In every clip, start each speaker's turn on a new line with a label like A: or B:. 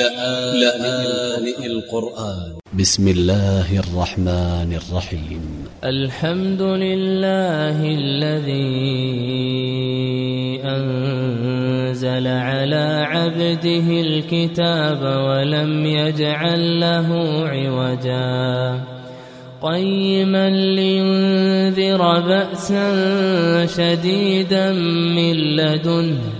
A: لآن القرآن. ب س م الله الرحمن الرحيم.
B: الحمد لله الذي أنزل على عبده الكتاب ولم يجعل له عوجا. قيما لينذر بأسا شديدا من لدنه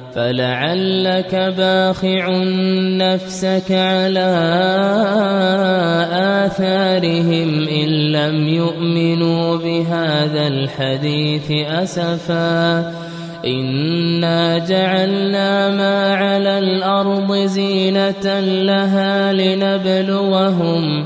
B: فلعلك باخع نفسك على آثارهم إن لم يؤمنوا بهذا الحديث أسفا. إنا جعلنا ما على الأرض زينة لها لنبلوهم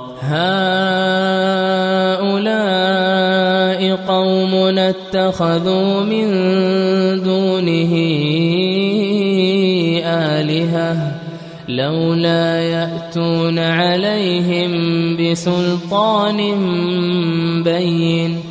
B: هؤلاء قوم اتخذوا من دونه آلهة لولا يأتون عليهم بسلطان بين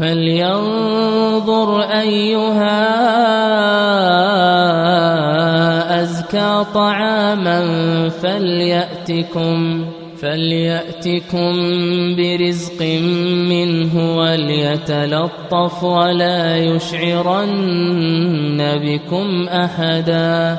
B: فلينظر أيها أزكى طعاما فليأتكم فليأتكم برزق منه وليتلطف ولا يشعرن بكم أحدا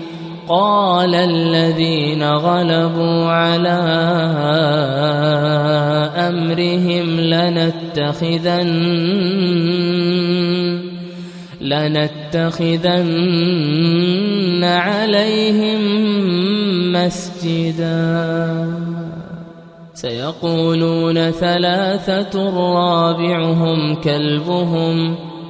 B: قال الذين غلبوا على أمرهم لنتخذن لنتخذن عليهم مسجدا. سيقولون ثلاثة رابعهم كلبهم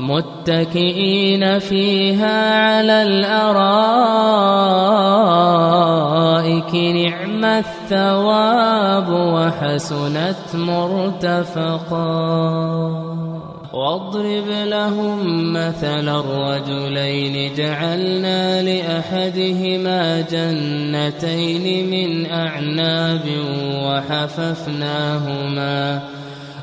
B: متكئين فيها على الأرائك نعم الثواب وحسنت مرتفقا. واضرب لهم مثل الرجلين جعلنا لأحدهما جنتين من أعناب وحففناهما.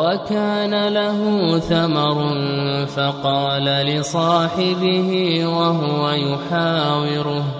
B: وكان له ثمر فقال لصاحبه وهو يحاوره.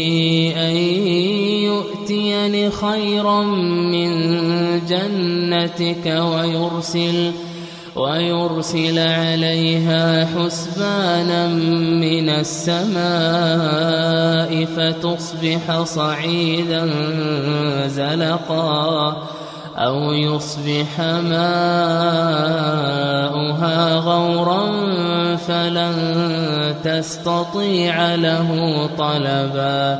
B: خيرا من جنتك ويرسل ويرسل عليها حسبانا من السماء فتصبح صعيدا زلقا أو يصبح ماؤها غورا فلن تستطيع له طلبا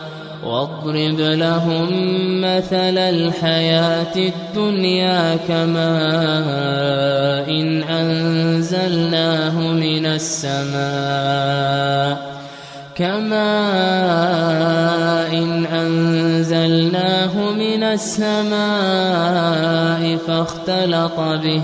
B: واضرب لهم مثل الحياة الدنيا كماء إن أنزلناه من السماء كماء إن أنزلناه من السماء فاختلط به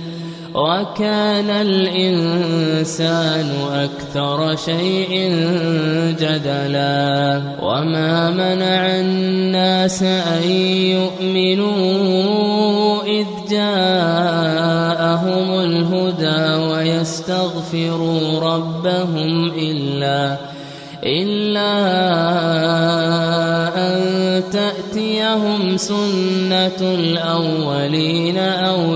B: وكان الإنسان أكثر شيء جدلا وما منع الناس أن يؤمنوا إذ جاءهم الهدى ويستغفروا ربهم إلا إلا أن تأتيهم سنة الأولين أو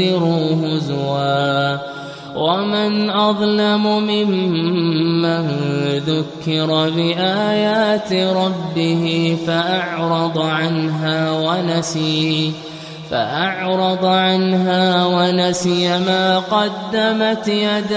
B: أنذروا هزوا. ومن أظلم ممن ذكر بآيات ربه فأعرض عنها ونسي. فأعرض عنها ونسي ما قدمت يداه.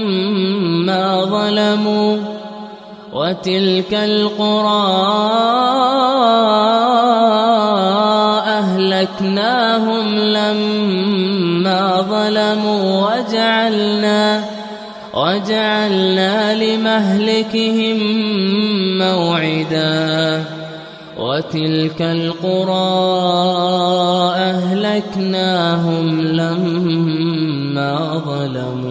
B: ظلموا وتلك القرى أهلكناهم لما ظلموا وجعلنا وجعلنا لمهلكهم موعدا وتلك القرى أهلكناهم لما ظلموا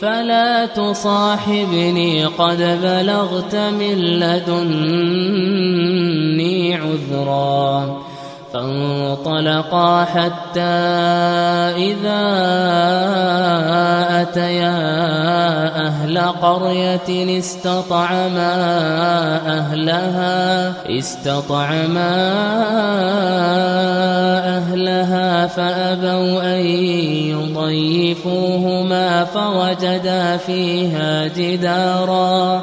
B: فلا تصاحبني قد بلغت من لدني عذرا. فانطلقا حتى إذا أتيا أهل قرية استطعما أهلها استطعما أهلها فأبوا أن يضيفوهما فوجدا فيها جدارا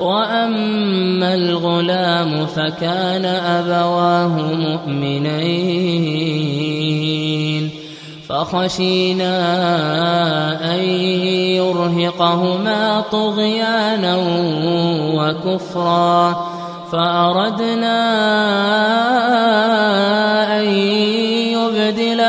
B: وأما الغلام فكان أبواه مؤمنين فخشينا أن يرهقهما طغيانا وكفرا فأردنا أن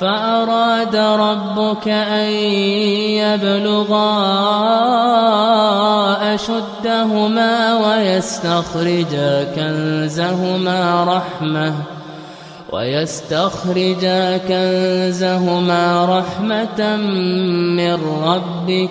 B: فأراد ربك أن يبلغا أشدهما ويستخرجا كنزهما رحمةً ويستخرجا كنزهما رحمة من ربك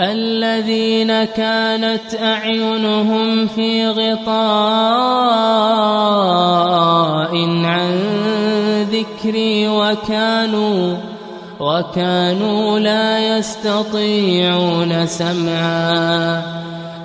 B: الذين كانت أعينهم في غطاء عن ذكري وكانوا وكانوا لا يستطيعون سمعا.